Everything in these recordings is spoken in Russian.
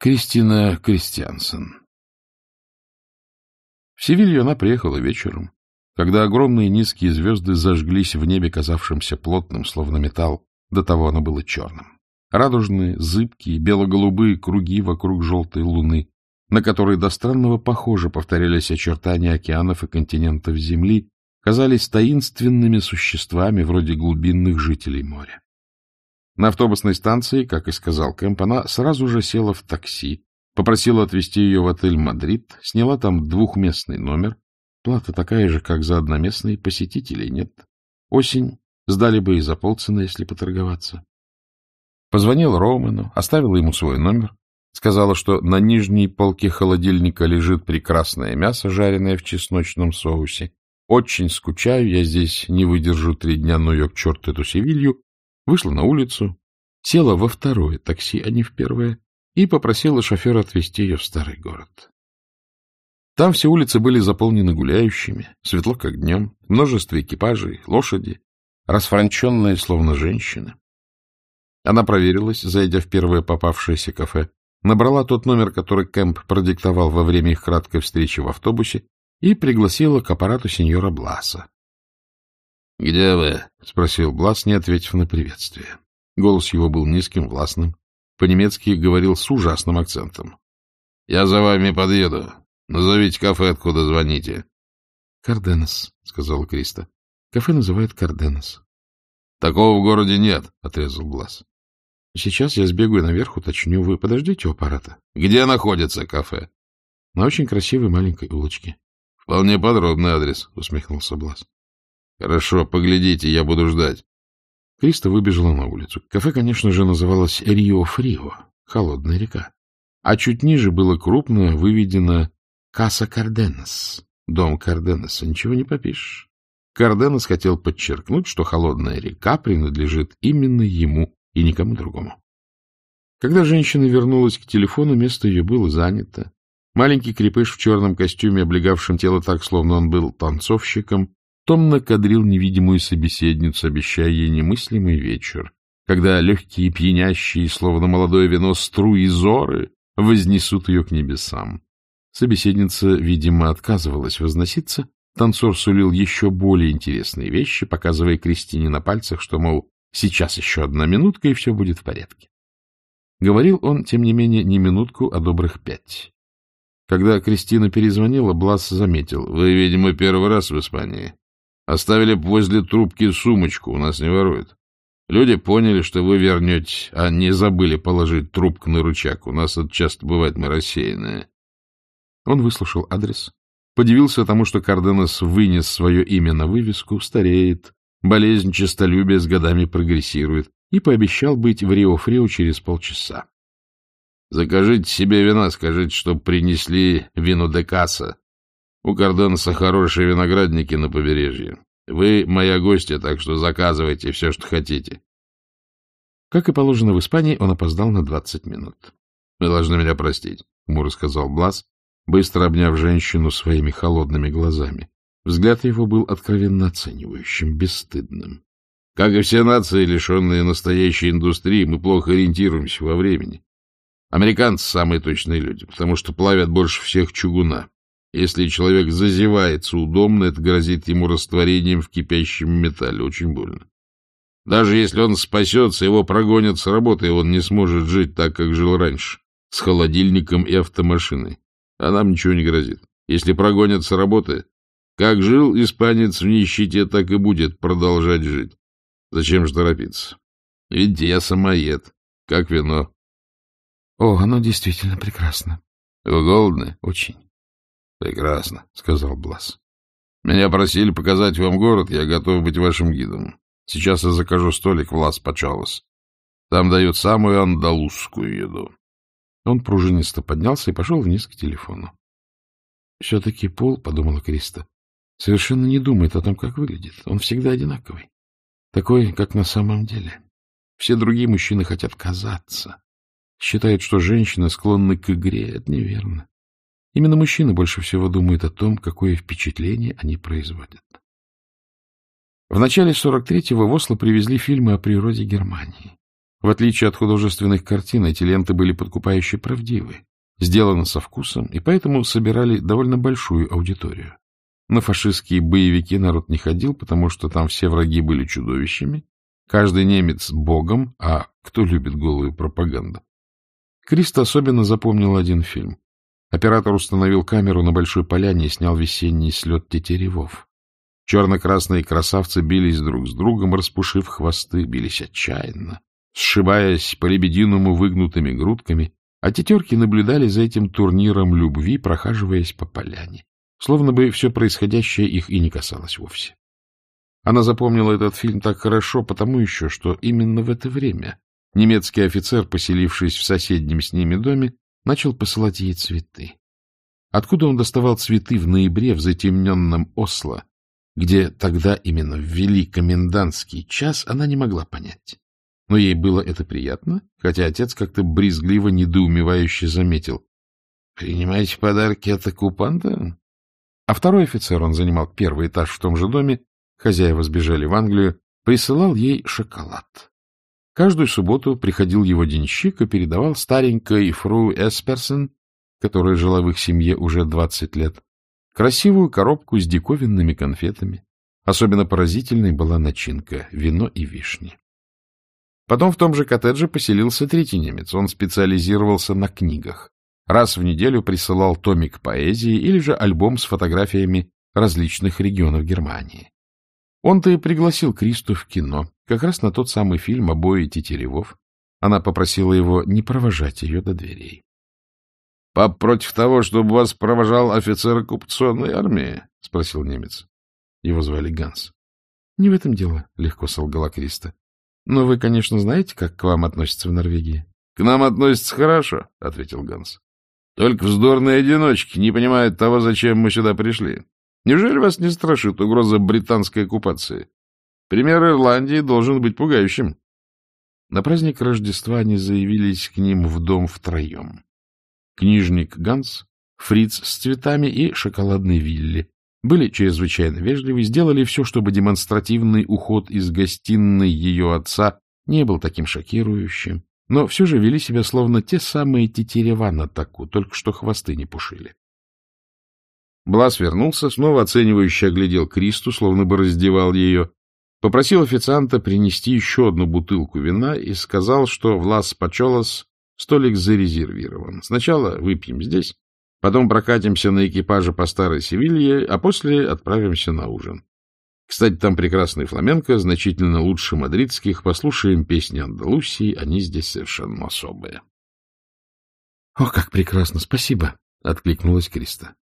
Кристина Кристиансен. В Севилью она приехала вечером, когда огромные низкие звезды зажглись в небе, казавшимся плотным, словно металл, до того оно было черным. Радужные, зыбкие, бело-голубые круги вокруг желтой луны, на которой до странного похоже повторялись очертания океанов и континентов Земли, казались таинственными существами вроде глубинных жителей моря. На автобусной станции, как и сказал Кэмп, она сразу же села в такси, попросила отвезти ее в отель «Мадрид», сняла там двухместный номер. Плата такая же, как за одноместный, посетителей нет. Осень, сдали бы и за полцены, если поторговаться. Позвонила Роману, оставила ему свой номер, сказала, что на нижней полке холодильника лежит прекрасное мясо, жареное в чесночном соусе. Очень скучаю, я здесь не выдержу три дня, ну ее к черту эту Севилью, вышла на улицу, села во второе такси, а не в первое, и попросила шофера отвезти ее в старый город. Там все улицы были заполнены гуляющими, светло как днем, множество экипажей, лошади, расфранченные, словно женщины. Она проверилась, зайдя в первое попавшееся кафе, набрала тот номер, который Кэмп продиктовал во время их краткой встречи в автобусе, и пригласила к аппарату сеньора Бласа. — Где вы? — спросил Блас, не ответив на приветствие. Голос его был низким, властным. По-немецки говорил с ужасным акцентом. — Я за вами подъеду. Назовите кафе, откуда звоните. — Карденес, — сказала Криста. — Кафе называют Карденес. — Такого в городе нет, — отрезал Блас. — Сейчас я сбегаю наверх, уточню. Вы подождите у аппарата. — Где находится кафе? — На очень красивой маленькой улочке. — Вполне подробный адрес, — усмехнулся Блас. — Хорошо, поглядите, я буду ждать. Криста выбежала на улицу. Кафе, конечно же, называлось Рио Фрио, холодная река. А чуть ниже было крупно выведено Каса Карденес, дом Карденеса. Ничего не попишешь. Карденес хотел подчеркнуть, что холодная река принадлежит именно ему и никому другому. Когда женщина вернулась к телефону, место ее было занято. Маленький крепыш в черном костюме, облегавшем тело так, словно он был танцовщиком, томно кадрил невидимую собеседницу, обещая ей немыслимый вечер, когда легкие пьянящие, словно молодое вино, струи зоры вознесут ее к небесам. Собеседница, видимо, отказывалась возноситься, танцор сулил еще более интересные вещи, показывая Кристине на пальцах, что, мол, сейчас еще одна минутка, и все будет в порядке. Говорил он, тем не менее, не минутку, а добрых пять. Когда Кристина перезвонила, Блас заметил. — Вы, видимо, первый раз в Испании. Оставили возле трубки сумочку, у нас не воруют. Люди поняли, что вы вернете, а не забыли положить трубку на рычаг. У нас это часто бывает, мы рассеянные. Он выслушал адрес, подивился тому, что Карденес вынес свое имя на вывеску, стареет, болезнь честолюбия с годами прогрессирует, и пообещал быть в Рио-Фрио через полчаса. — Закажите себе вина, скажите, чтоб принесли вино де касса, у Карденса хорошие виноградники на побережье. Вы моя гостья, так что заказывайте все, что хотите. Как и положено в Испании, он опоздал на двадцать минут. — Вы должны меня простить, — хмуро сказал Блас, быстро обняв женщину своими холодными глазами. Взгляд его был откровенно оценивающим, бесстыдным. Как и все нации, лишенные настоящей индустрии, мы плохо ориентируемся во времени. Американцы самые точные люди, потому что плавят больше всех чугуна. Если человек зазевается удобно, это грозит ему растворением в кипящем металле. Очень больно. Даже если он спасется, его прогонят с работы, и он не сможет жить так, как жил раньше, с холодильником и автомашиной. А нам ничего не грозит. Если прогонят с работы, как жил испанец в нищете, так и будет продолжать жить. Зачем же торопиться? Ведь я самоед, как вино. — О, оно действительно прекрасно. — Вы голодны? — Очень. — Прекрасно, — сказал Блас. — Меня просили показать вам город, я готов быть вашим гидом. Сейчас я закажу столик в Лас Пачалос. Там дают самую андалузскую еду. Он пружинисто поднялся и пошел вниз к телефону. — Все-таки Пол, — подумала Криста, — совершенно не думает о том, как выглядит. Он всегда одинаковый. Такой, как на самом деле. Все другие мужчины хотят казаться. Считают, что женщины склонны к игре. Это неверно. Именно мужчины больше всего думают о том, какое впечатление они производят. В начале 43-го в Осло привезли фильмы о природе Германии. В отличие от художественных картин, эти ленты были подкупающе правдивы, сделаны со вкусом и поэтому собирали довольно большую аудиторию. На фашистские боевики народ не ходил, потому что там все враги были чудовищами, каждый немец — богом, а кто любит голую пропаганду? Крист особенно запомнил один фильм. Оператор установил камеру на большой поляне и снял весенний слет тетеревов. Черно-красные красавцы бились друг с другом, распушив хвосты, бились отчаянно, сшибаясь по лебединому выгнутыми грудками, а тетерки наблюдали за этим турниром любви, прохаживаясь по поляне, словно бы все происходящее их и не касалось вовсе. Она запомнила этот фильм так хорошо, потому еще, что именно в это время немецкий офицер, поселившись в соседнем с ними доме, начал посылать ей цветы. Откуда он доставал цветы в ноябре в затемненном Осло, где тогда именно ввели комендантский час, она не могла понять. Но ей было это приятно, хотя отец как-то брезгливо недоумевающе заметил. — Принимаете подарки от оккупанта? А второй офицер, он занимал первый этаж в том же доме, хозяева сбежали в Англию, присылал ей шоколад. Каждую субботу приходил его денщик и передавал старенькой фру Эсперсон, которая жила в их семье уже двадцать лет, красивую коробку с диковинными конфетами. Особенно поразительной была начинка — вино и вишни. Потом в том же коттедже поселился третий немец. Он специализировался на книгах. Раз в неделю присылал томик поэзии или же альбом с фотографиями различных регионов Германии. Он-то и пригласил Кристу в кино, как раз на тот самый фильм «Обои Тетеревов». Она попросила его не провожать ее до дверей. — Пап против того, чтобы вас провожал офицер оккупационной армии? — спросил немец. Его звали Ганс. — Не в этом дело, — легко солгала Криста. — Но вы, конечно, знаете, как к вам относятся в Норвегии. — К нам относятся хорошо, — ответил Ганс. — Только вздорные одиночки не понимают того, зачем мы сюда пришли. Неужели вас не страшит угроза британской оккупации? Пример Ирландии должен быть пугающим. На праздник Рождества они заявились к ним в дом втроем книжник Ганс, фриц с цветами и шоколадный Вилли. Были чрезвычайно вежливы, сделали все, чтобы демонстративный уход из гостиной ее отца не был таким шокирующим, но все же вели себя словно те самые тетерева на таку, только что хвосты не пушили. Блас вернулся, снова оценивающе оглядел Кристу, словно бы раздевал ее, попросил официанта принести еще одну бутылку вина и сказал, что Влас Пачолос Столик зарезервирован. Сначала выпьем здесь, потом прокатимся на экипаже по Старой Севилье, а после отправимся на ужин. Кстати, там прекрасный фламенко, значительно лучше мадридских. Послушаем песни Андалусии, они здесь совершенно особые. — О, как прекрасно! Спасибо! — откликнулась Криста. —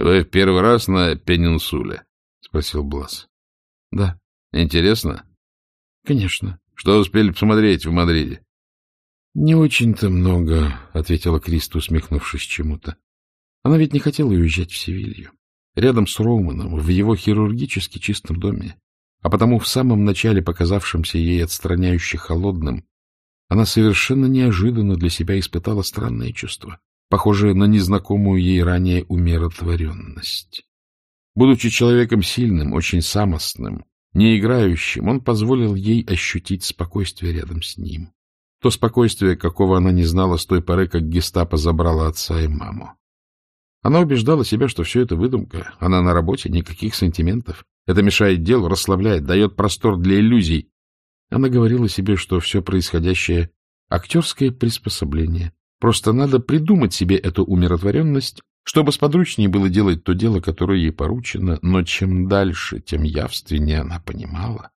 Вы в первый раз на Пенинсуле? — спросил Блас. — Да. — Интересно? — Конечно. — Что успели посмотреть в Мадриде? — Не очень-то много, — ответила Криста, усмехнувшись чему-то. Она ведь не хотела уезжать в Севилью. Рядом с Роуманом, в его хирургически чистом доме, а потому в самом начале показавшемся ей отстраняюще холодным, она совершенно неожиданно для себя испытала странное чувство, похожее на незнакомую ей ранее умиротворенность. Будучи человеком сильным, очень самостным, не играющим, он позволил ей ощутить спокойствие рядом с ним. То спокойствие, какого она не знала с той поры, как гестапо забрала отца и маму. Она убеждала себя, что все это выдумка. Она на работе, никаких сантиментов. Это мешает делу, расслабляет, дает простор для иллюзий. Она говорила себе, что все происходящее — актерское приспособление. Просто надо придумать себе эту умиротворенность, чтобы сподручнее было делать то дело, которое ей поручено, но чем дальше, тем явственнее она понимала,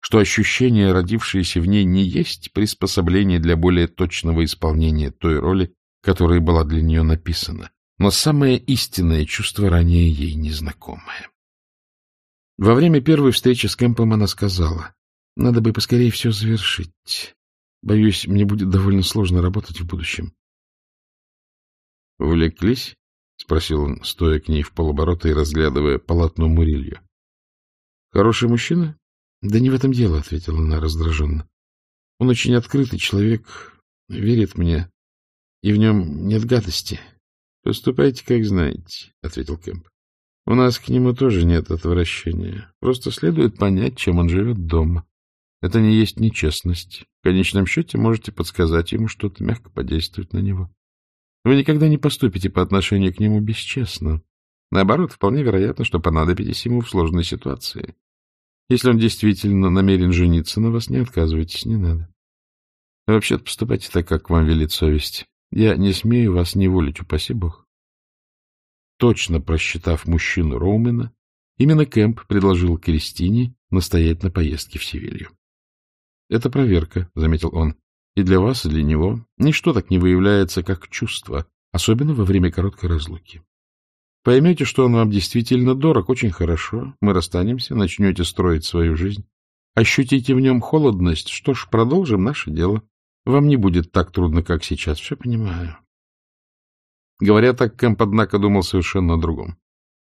что ощущение, родившееся в ней, не есть приспособление для более точного исполнения той роли, которая была для нее написана, но самое истинное чувство ранее ей незнакомое. Во время первой встречи с Кэмпом она сказала, «Надо бы поскорее все завершить. Боюсь, мне будет довольно сложно работать в будущем». «Увлеклись?» — спросил он, стоя к ней в полоборота и разглядывая полотно Мурилью. «Хороший мужчина?» — Да не в этом дело, — ответила она раздраженно. — Он очень открытый человек, верит мне, и в нем нет гадости. — Поступайте, как знаете, — ответил Кэмп. — У нас к нему тоже нет отвращения. Просто следует понять, чем он живет дома. Это не есть нечестность. В конечном счете можете подсказать ему что-то, мягко подействовать на него. Вы никогда не поступите по отношению к нему бесчестно. Наоборот, вполне вероятно, что понадобитесь ему в сложной ситуации. Если он действительно намерен жениться на вас, не отказывайтесь, не надо. Вообще-то поступайте так, как вам велит совесть. Я не смею вас неволить, упаси бог. Точно просчитав мужчину Роумена, именно Кэмп предложил Кристине настоять на поездке в Севилью. — Это проверка, — заметил он, — и для вас, и для него. Ничто так не выявляется, как чувство, особенно во время короткой разлуки. Поймете, что он вам действительно дорог, очень хорошо. Мы расстанемся, начнете строить свою жизнь. Ощутите в нем холодность, что ж, продолжим наше дело. Вам не будет так трудно, как сейчас, все понимаю. Говоря так, Кэмп, однако, думал совершенно о другом.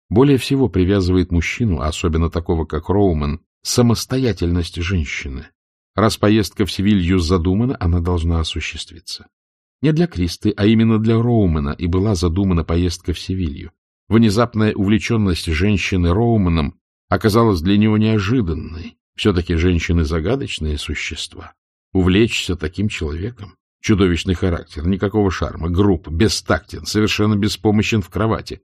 Более всего привязывает мужчину, особенно такого, как Роуман, самостоятельность женщины. Раз поездка в Севилью задумана, она должна осуществиться. Не для Кристы, а именно для Роумана и была задумана поездка в Севилью. Внезапная увлеченность женщины Роуманом оказалась для него неожиданной. Все-таки женщины — загадочные существа. Увлечься таким человеком — чудовищный характер, никакого шарма, груб, бестактен, совершенно беспомощен в кровати.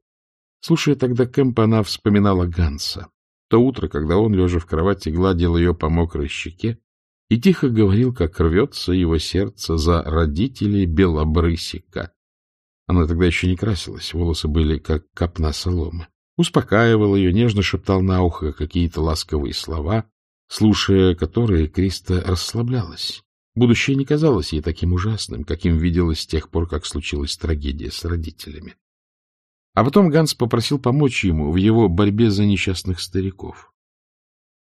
Слушая тогда Кэмпа, она вспоминала Ганса. То утро, когда он, лежа в кровати, гладил ее по мокрой щеке и тихо говорил, как рвется его сердце за родителей Белобрысика, она тогда еще не красилась, волосы были как копна соломы. Успокаивал ее, нежно шептал на ухо какие-то ласковые слова, слушая которые, Криста расслаблялась. Будущее не казалось ей таким ужасным, каким виделось с тех пор, как случилась трагедия с родителями. А потом Ганс попросил помочь ему в его борьбе за несчастных стариков. —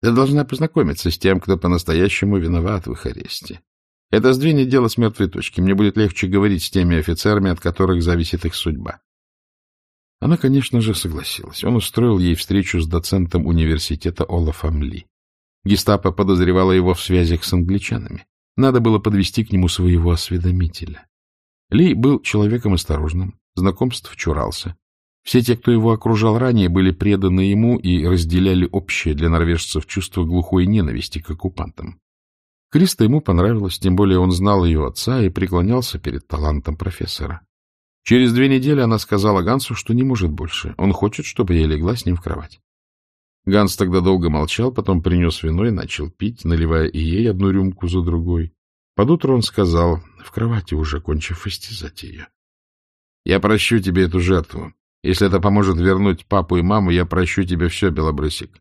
Ты должна познакомиться с тем, кто по-настоящему виноват в их аресте. Это сдвинет дело с мертвой точки. Мне будет легче говорить с теми офицерами, от которых зависит их судьба. Она, конечно же, согласилась. Он устроил ей встречу с доцентом университета Олафом Ли. Гестапо подозревало его в связях с англичанами. Надо было подвести к нему своего осведомителя. Ли был человеком осторожным, знакомств чурался. Все те, кто его окружал ранее, были преданы ему и разделяли общее для норвежцев чувство глухой ненависти к оккупантам. Криста ему понравилась, тем более он знал ее отца и преклонялся перед талантом профессора. Через две недели она сказала Гансу, что не может больше. Он хочет, чтобы я легла с ним в кровать. Ганс тогда долго молчал, потом принес вино и начал пить, наливая и ей одну рюмку за другой. Под утро он сказал, в кровати уже кончив истязать ее. — Я прощу тебе эту жертву. Если это поможет вернуть папу и маму, я прощу тебе все, Белобрысик.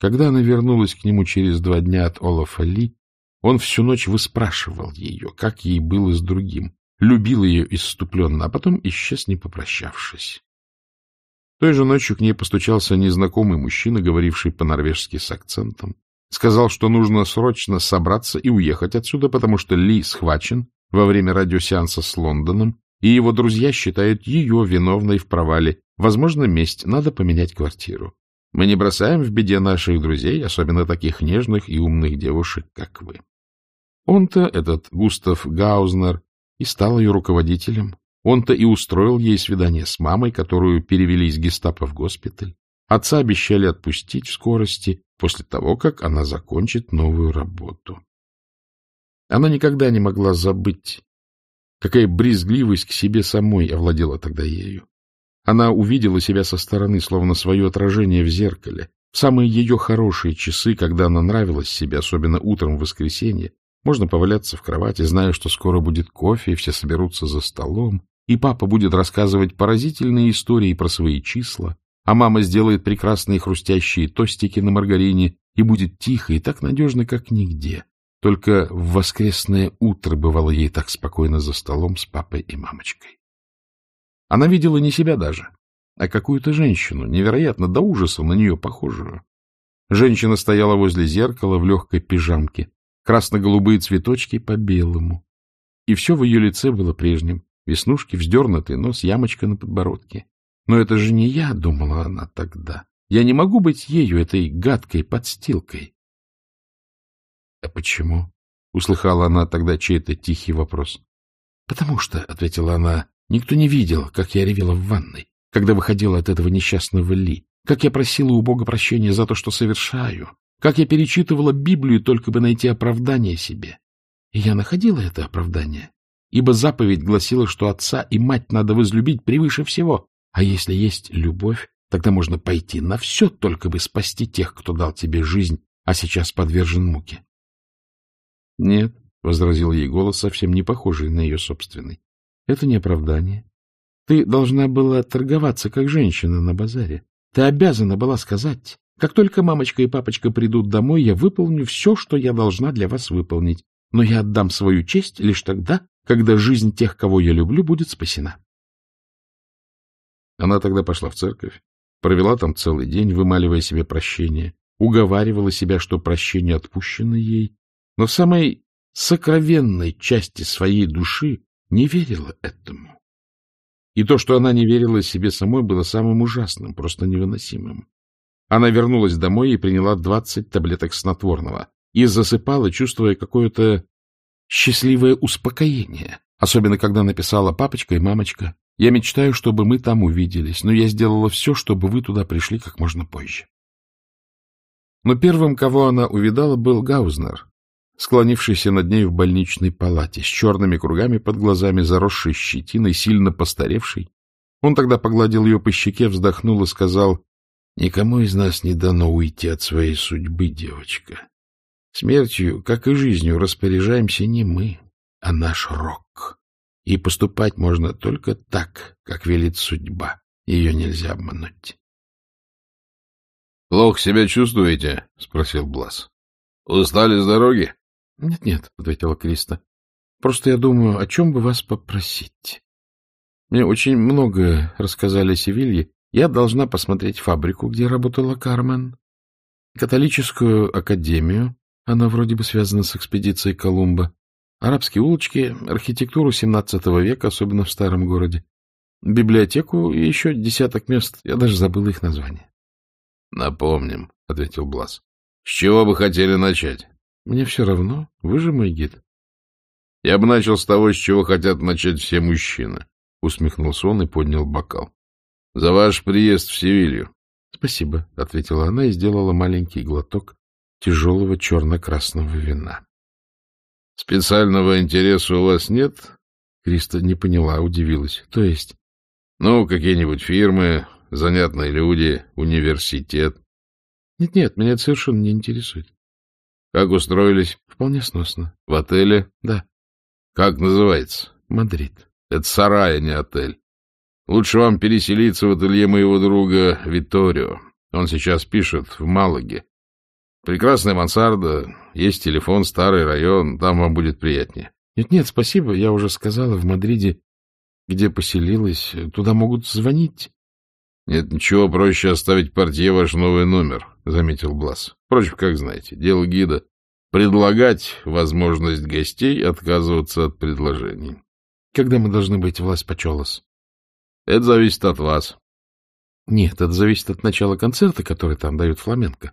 Когда она вернулась к нему через два дня от Олафа Ли, он всю ночь выспрашивал ее, как ей было с другим, любил ее исступленно, а потом исчез, не попрощавшись. Той же ночью к ней постучался незнакомый мужчина, говоривший по-норвежски с акцентом. Сказал, что нужно срочно собраться и уехать отсюда, потому что Ли схвачен во время радиосеанса с Лондоном, и его друзья считают ее виновной в провале. Возможно, месть, надо поменять квартиру. Мы не бросаем в беде наших друзей, особенно таких нежных и умных девушек, как вы. Он-то, этот Густав Гаузнер, и стал ее руководителем. Он-то и устроил ей свидание с мамой, которую перевели из гестапо в госпиталь. Отца обещали отпустить в скорости после того, как она закончит новую работу. Она никогда не могла забыть, какая брезгливость к себе самой овладела тогда ею. Она увидела себя со стороны, словно свое отражение в зеркале. В самые ее хорошие часы, когда она нравилась себе, особенно утром в воскресенье, можно поваляться в кровати, зная, что скоро будет кофе, и все соберутся за столом, и папа будет рассказывать поразительные истории про свои числа, а мама сделает прекрасные хрустящие тостики на маргарине и будет тихо и так надежно, как нигде. Только в воскресное утро бывало ей так спокойно за столом с папой и мамочкой. Она видела не себя даже, а какую-то женщину, невероятно до ужаса на нее похожую. Женщина стояла возле зеркала в легкой пижамке, красно-голубые цветочки по белому. И все в ее лице было прежним. Веснушки, вздернутый нос, ямочка на подбородке. Но это же не я, думала она тогда. Я не могу быть ею, этой гадкой подстилкой. — А почему? — услыхала она тогда чей-то тихий вопрос. — Потому что, — ответила она, — никто не видел, как я ревела в ванной, когда выходила от этого несчастного Ли, как я просила у Бога прощения за то, что совершаю, как я перечитывала Библию, только бы найти оправдание себе. И я находила это оправдание, ибо заповедь гласила, что отца и мать надо возлюбить превыше всего, а если есть любовь, тогда можно пойти на все, только бы спасти тех, кто дал тебе жизнь, а сейчас подвержен муке. — Нет, — возразил ей голос, совсем не похожий на ее собственный, — это не оправдание. Ты должна была торговаться, как женщина на базаре. Ты обязана была сказать, как только мамочка и папочка придут домой, я выполню все, что я должна для вас выполнить, но я отдам свою честь лишь тогда, когда жизнь тех, кого я люблю, будет спасена. Она тогда пошла в церковь, провела там целый день, вымаливая себе прощение, уговаривала себя, что прощение отпущено ей, но в самой сокровенной части своей души не верила этому. И то, что она не верила себе самой, было самым ужасным, просто невыносимым. Она вернулась домой и приняла двадцать таблеток снотворного и засыпала, чувствуя какое-то счастливое успокоение, особенно когда написала «папочка и мамочка». Я мечтаю, чтобы мы там увиделись, но я сделала все, чтобы вы туда пришли как можно позже. Но первым, кого она увидала, был Гаузнер, склонившийся над ней в больничной палате, с черными кругами под глазами, заросшей щетиной, сильно постаревший. Он тогда погладил ее по щеке, вздохнул и сказал, «Никому из нас не дано уйти от своей судьбы, девочка. Смертью, как и жизнью, распоряжаемся не мы, а наш рок. И поступать можно только так, как велит судьба. Ее нельзя обмануть. — Плохо себя чувствуете? — спросил Блас. — Устали с дороги? «Нет, — Нет-нет, — ответила Криста. — Просто я думаю, о чем бы вас попросить. Мне очень много рассказали о Севилье. Я должна посмотреть фабрику, где работала Кармен, католическую академию, она вроде бы связана с экспедицией Колумба. Арабские улочки, архитектуру XVII века, особенно в старом городе. Библиотеку и еще десяток мест. Я даже забыл их название. — Напомним, — ответил Блас. — С чего бы хотели начать? — Мне все равно. Вы же мой гид. — Я бы начал с того, с чего хотят начать все мужчины, — усмехнулся он и поднял бокал. — За ваш приезд в Севилью. — Спасибо, — ответила она и сделала маленький глоток, тяжелого черно-красного вина. — Специального интереса у вас нет? Криста не поняла, удивилась. — То есть? — Ну, какие-нибудь фирмы, занятные люди, университет. Нет, — Нет-нет, меня это совершенно не интересует. — Как устроились? — Вполне сносно. — В отеле? — Да. — Как называется? — Мадрид. — Это сарай, а не отель. Лучше вам переселиться в ателье моего друга Витторио. Он сейчас пишет в Малаге. Прекрасная мансарда, есть телефон, старый район, там вам будет приятнее. Нет-нет, спасибо, я уже сказала, в Мадриде, где поселилась, туда могут звонить. Нет, ничего проще оставить портье ваш новый номер, заметил Блас. Впрочем, как знаете, дело гида — предлагать возможность гостей отказываться от предложений. Когда мы должны быть власть Пачолос? Это зависит от вас. Нет, это зависит от начала концерта, который там дают фламенко.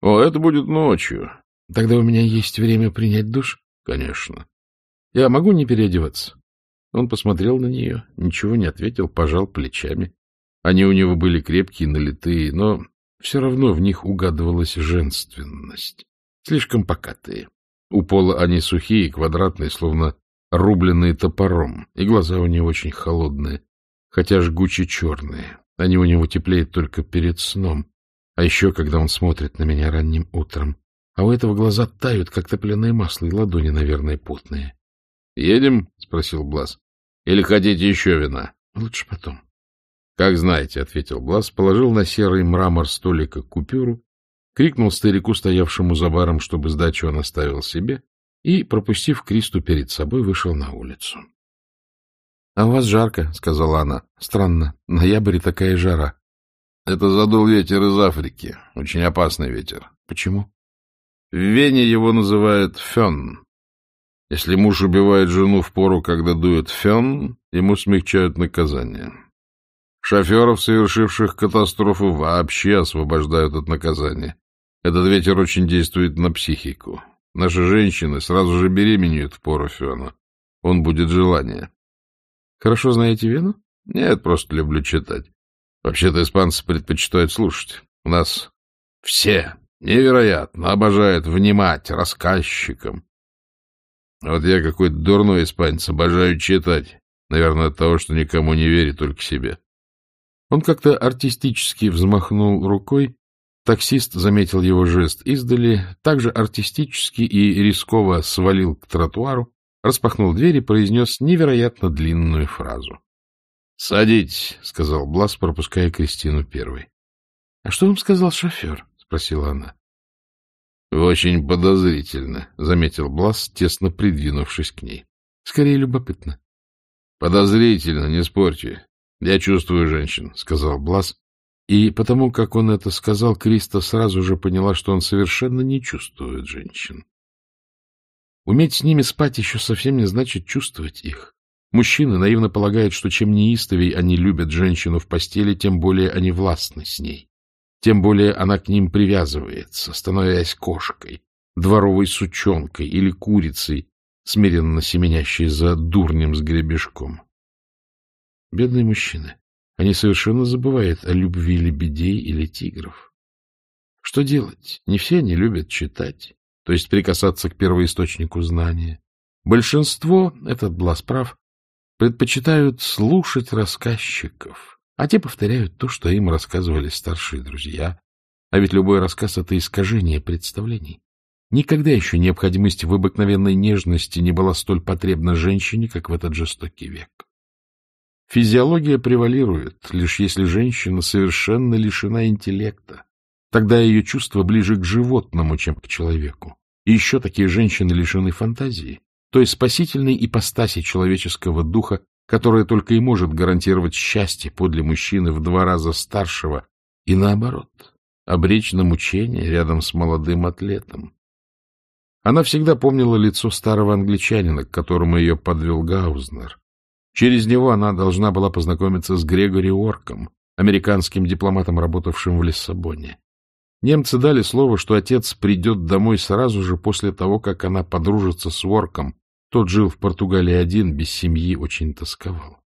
О, это будет ночью. Тогда у меня есть время принять душ? Конечно. Я могу не переодеваться? Он посмотрел на нее, ничего не ответил, пожал плечами. Они у него были крепкие, налитые, но все равно в них угадывалась женственность. Слишком покатые. У пола они сухие, квадратные, словно рубленные топором, и глаза у него очень холодные, хотя жгуче черные. Они у него теплеют только перед сном. А еще, когда он смотрит на меня ранним утром. А у этого глаза тают, как топленое масло, и ладони, наверное, потные. — Едем? — спросил Блас. — Или хотите еще вина? — Лучше потом. — Как знаете, — ответил Блас, положил на серый мрамор столика купюру, крикнул старику, стоявшему за баром, чтобы сдачу он оставил себе, и, пропустив Кристу перед собой, вышел на улицу. — А у вас жарко, — сказала она. — Странно, ноябрь такая жара. Это задул ветер из Африки. Очень опасный ветер. Почему? В Вене его называют фен. Если муж убивает жену в пору, когда дует фен, ему смягчают наказание. Шоферов, совершивших катастрофу, вообще освобождают от наказания. Этот ветер очень действует на психику. Наши женщины сразу же беременеют в пору фена. Он будет желание. Хорошо знаете Вену? Нет, просто люблю читать. Вообще-то испанцы предпочитают слушать. У нас все Невероятно, обожают внимать рассказчикам. Вот я какой-то дурной испанец, обожаю читать. Наверное, от того, что никому не верит, только себе. Он как-то артистически взмахнул рукой. Таксист заметил его жест издали, также артистически и рисково свалил к тротуару, распахнул дверь и произнес невероятно длинную фразу. — Садитесь, — сказал Блас, пропуская Кристину первой. — А что вам сказал шофер? — спросила она. — Очень подозрительно, — заметил Блас, тесно придвинувшись к ней. — Скорее любопытно. — Подозрительно, не спорьте. Я чувствую женщин, — сказал Блас. И потому, как он это сказал, Криста сразу же поняла, что он совершенно не чувствует женщин. Уметь с ними спать еще совсем не значит чувствовать их. Мужчины наивно полагают, что чем неистовей они любят женщину в постели, тем более они властны с ней. Тем более она к ним привязывается, становясь кошкой, дворовой сучонкой или курицей, смиренно семенящей за дурнем с гребешком. Бедные мужчины. Они совершенно забывают о любви лебедей или тигров. Что делать? Не все они любят читать, то есть прикасаться к первоисточнику знания. Большинство, этот Блас прав, предпочитают слушать рассказчиков, а те повторяют то, что им рассказывали старшие друзья. А ведь любой рассказ — это искажение представлений. Никогда еще необходимость в обыкновенной нежности не была столь потребна женщине, как в этот жестокий век. Физиология превалирует, лишь если женщина совершенно лишена интеллекта. Тогда ее чувства ближе к животному, чем к человеку. И еще такие женщины лишены фантазии, той спасительной ипостаси человеческого духа, которая только и может гарантировать счастье подле мужчины в два раза старшего, и наоборот, обречь на мучение рядом с молодым атлетом. Она всегда помнила лицо старого англичанина, к которому ее подвел Гаузнер. Через него она должна была познакомиться с Грегори Орком, американским дипломатом, работавшим в Лиссабоне. Немцы дали слово, что отец придет домой сразу же после того, как она подружится с Уорком. Тот жил в Португалии один, без семьи, очень тосковал.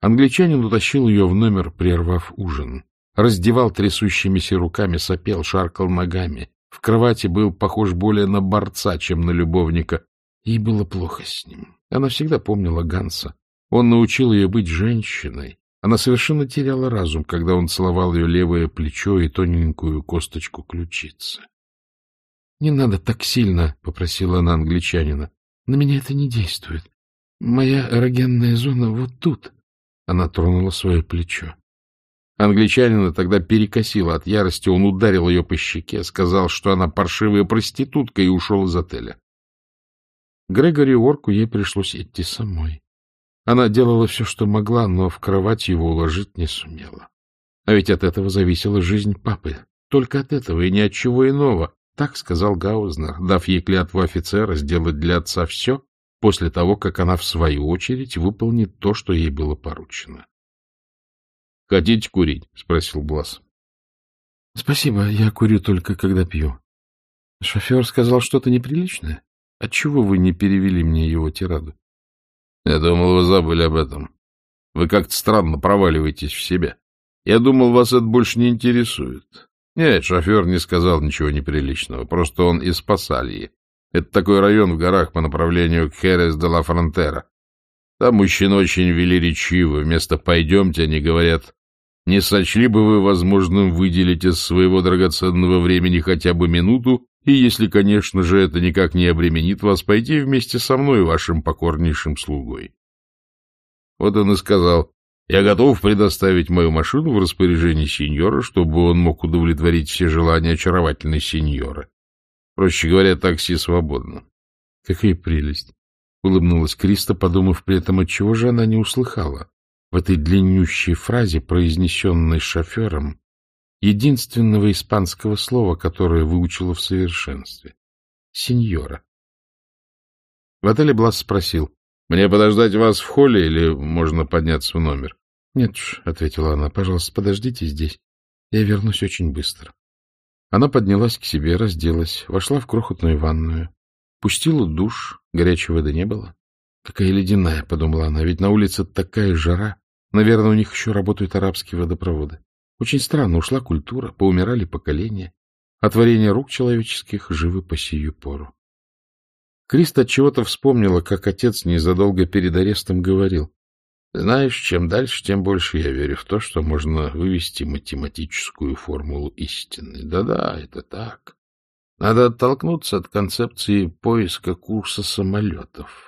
Англичанин утащил ее в номер, прервав ужин. Раздевал трясущимися руками, сопел, шаркал ногами. В кровати был похож более на борца, чем на любовника. Ей было плохо с ним. Она всегда помнила Ганса. Он научил ее быть женщиной. Она совершенно теряла разум, когда он целовал ее левое плечо и тоненькую косточку ключицы. — Не надо так сильно, — попросила она англичанина. — На меня это не действует. Моя эрогенная зона вот тут. Она тронула свое плечо. Англичанина тогда перекосило от ярости, он ударил ее по щеке, сказал, что она паршивая проститутка, и ушел из отеля. Грегори Орку ей пришлось идти самой. Она делала все, что могла, но в кровать его уложить не сумела. А ведь от этого зависела жизнь папы. Только от этого и ни от чего иного. Так сказал Гаузнер, дав ей клятву офицера сделать для отца все, после того, как она, в свою очередь, выполнит то, что ей было поручено. — Хотите курить? — спросил Блас. — Спасибо, я курю только, когда пью. Шофер сказал что-то неприличное. Отчего вы не перевели мне его тираду? — Я думал, вы забыли об этом. Вы как-то странно проваливаетесь в себя. Я думал, вас это больше не интересует. Нет, шофер не сказал ничего неприличного, просто он из Пассальи. Это такой район в горах по направлению к Херес де ла Фронтера. Там мужчины очень велеречивы. Вместо «пойдемте» они говорят не сочли бы вы возможным выделить из своего драгоценного времени хотя бы минуту, и если, конечно же, это никак не обременит вас, пойти вместе со мной, вашим покорнейшим слугой. Вот он и сказал, я готов предоставить мою машину в распоряжение сеньора, чтобы он мог удовлетворить все желания очаровательной сеньоры. Проще говоря, такси свободно. Какая прелесть! — улыбнулась Криста, подумав при этом, отчего же она не услыхала в этой длиннющей фразе, произнесенной шофером, единственного испанского слова, которое выучила в совершенстве — «сеньора». В отеле Блас спросил, «Мне подождать вас в холле или можно подняться в номер?» «Нет уж», — ответила она, — «пожалуйста, подождите здесь. Я вернусь очень быстро». Она поднялась к себе, разделась, вошла в крохотную ванную, пустила душ, горячей воды не было. Какая ледяная, — подумала она, — ведь на улице такая жара. Наверное, у них еще работают арабские водопроводы. Очень странно, ушла культура, поумирали поколения. а творения рук человеческих живы по сию пору. Крист от чего-то вспомнила, как отец незадолго перед арестом говорил. Знаешь, чем дальше, тем больше я верю в то, что можно вывести математическую формулу истины. Да-да, это так. Надо оттолкнуться от концепции поиска курса самолетов.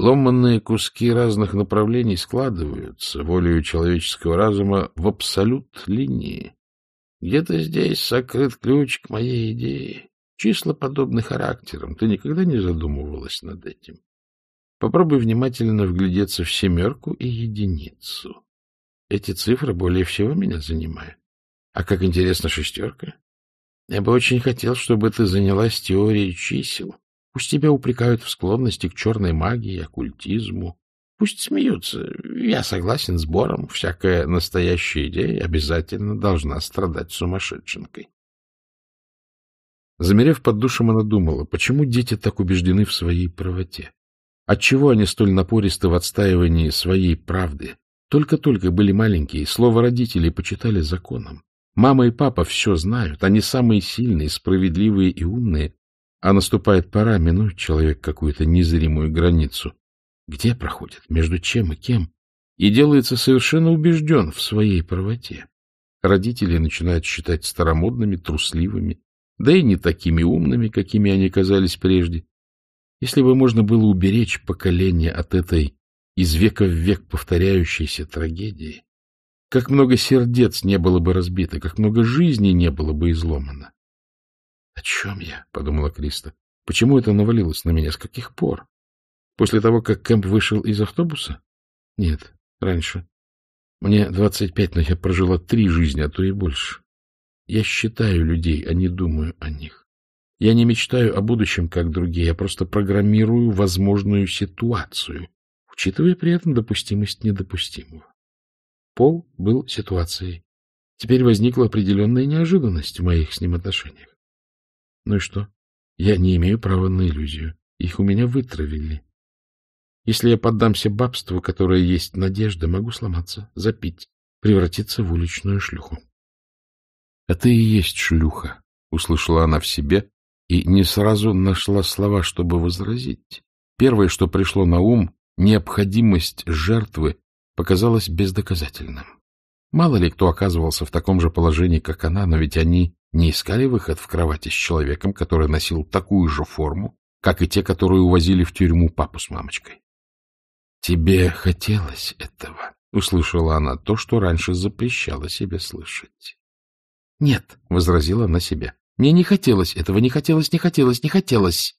Ломанные куски разных направлений складываются волею человеческого разума в абсолют линии. Где-то здесь сокрыт ключ к моей идее. Числа подобны характерам. Ты никогда не задумывалась над этим? Попробуй внимательно вглядеться в семерку и единицу. Эти цифры более всего меня занимают. А как интересно шестерка? Я бы очень хотел, чтобы ты занялась теорией чисел. Пусть тебя упрекают в склонности к черной магии, оккультизму. Пусть смеются. Я согласен с Бором. Всякая настоящая идея обязательно должна страдать сумасшедшенкой. Замерев под душем, она думала, почему дети так убеждены в своей правоте? Отчего они столь напористы в отстаивании своей правды? Только-только были маленькие, слово родителей почитали законом. Мама и папа все знают, они самые сильные, справедливые и умные, а наступает пора, минует человек какую-то незримую границу. Где проходит, между чем и кем? И делается совершенно убежден в своей правоте. Родители начинают считать старомодными, трусливыми, да и не такими умными, какими они казались прежде. Если бы можно было уберечь поколение от этой из века в век повторяющейся трагедии, как много сердец не было бы разбито, как много жизней не было бы изломано. — О чем я? — подумала Криста. — Почему это навалилось на меня? С каких пор? После того, как Кэмп вышел из автобуса? Нет, раньше. Мне двадцать пять, но я прожила три жизни, а то и больше. Я считаю людей, а не думаю о них. Я не мечтаю о будущем, как другие, я просто программирую возможную ситуацию, учитывая при этом допустимость недопустимого. Пол был ситуацией. Теперь возникла определенная неожиданность в моих с ним отношениях. Ну и что? Я не имею права на иллюзию. Их у меня вытравили. Если я поддамся бабству, которое есть надежда, могу сломаться, запить, превратиться в уличную шлюху. — А ты и есть шлюха, — услышала она в себе, и не сразу нашла слова, чтобы возразить. Первое, что пришло на ум, необходимость жертвы, показалось бездоказательным. Мало ли кто оказывался в таком же положении, как она, но ведь они не искали выход в кровати с человеком, который носил такую же форму, как и те, которые увозили в тюрьму папу с мамочкой. — Тебе хотелось этого, — услышала она то, что раньше запрещала себе слышать. — Нет, — возразила она себе. Мне не хотелось этого, не хотелось, не хотелось, не хотелось.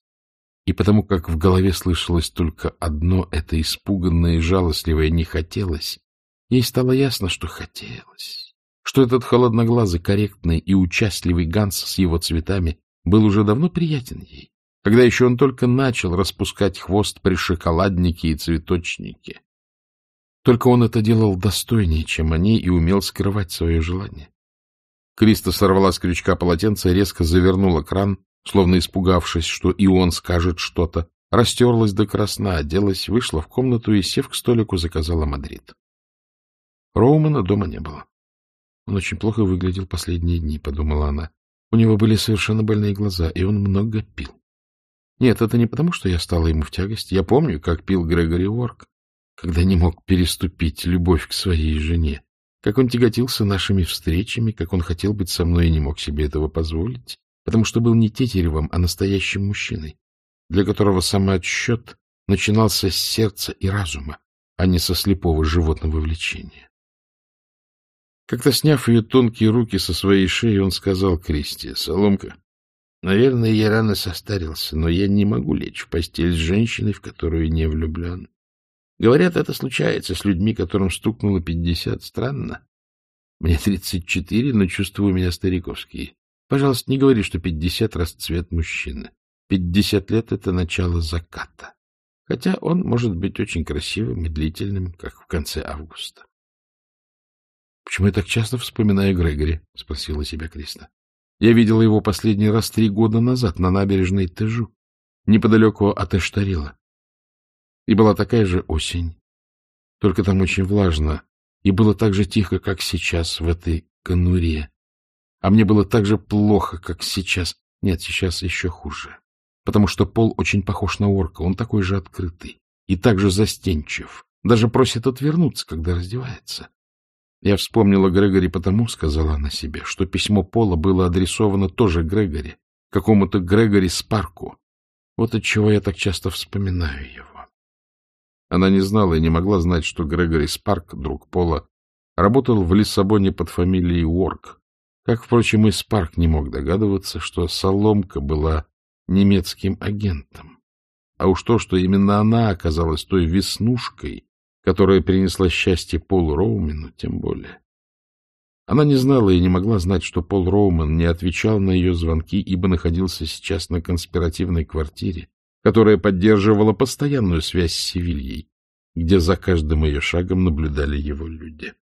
И потому как в голове слышалось только одно это испуганное и жалостливое «не хотелось», ей стало ясно, что хотелось, что этот холодноглазый, корректный и участливый Ганс с его цветами был уже давно приятен ей, когда еще он только начал распускать хвост при шоколаднике и цветочнике. Только он это делал достойнее, чем они, и умел скрывать свое желание. Криста сорвала с крючка полотенце, резко завернула кран, словно испугавшись, что и он скажет что-то, растерлась до красна, оделась, вышла в комнату и, сев к столику, заказала Мадрид. Роумана дома не было. Он очень плохо выглядел последние дни, подумала она. У него были совершенно больные глаза, и он много пил. Нет, это не потому, что я стала ему в тягость. Я помню, как пил Грегори Уорк, когда не мог переступить любовь к своей жене как он тяготился нашими встречами, как он хотел быть со мной и не мог себе этого позволить, потому что был не тетеревом, а настоящим мужчиной, для которого самоотсчет начинался с сердца и разума, а не со слепого животного влечения. Как-то сняв ее тонкие руки со своей шеи, он сказал Кристи, «Соломка, наверное, я рано состарился, но я не могу лечь в постель с женщиной, в которую не влюблен. Говорят, это случается с людьми, которым стукнуло пятьдесят. Странно. Мне тридцать четыре, но чувства у меня стариковские. Пожалуйста, не говори, что пятьдесят — расцвет мужчины. Пятьдесят лет — это начало заката. Хотя он может быть очень красивым и длительным, как в конце августа. — Почему я так часто вспоминаю Грегори? — спросила себя Криста. Я видела его последний раз три года назад на набережной Тежу, неподалеку от Эштарила. И была такая же осень. Только там очень влажно. И было так же тихо, как сейчас в этой конуре. А мне было так же плохо, как сейчас. Нет, сейчас еще хуже. Потому что Пол очень похож на орка, он такой же открытый и так же застенчив. Даже просит отвернуться, когда раздевается. Я вспомнила Грегори потому, — сказала она себе, — что письмо Пола было адресовано тоже Грегори, какому-то Грегори Спарку. Вот отчего я так часто вспоминаю его. Она не знала и не могла знать, что Грегори Спарк, друг Пола, работал в Лиссабоне под фамилией Уорк, как, впрочем, и Спарк не мог догадываться, что Соломка была немецким агентом. А уж то, что именно она оказалась той веснушкой, которая принесла счастье Полу Роумену, тем более. Она не знала и не могла знать, что Пол Роумен не отвечал на ее звонки, ибо находился сейчас на конспиративной квартире, которая поддерживала постоянную связь с Севильей, где за каждым ее шагом наблюдали его люди.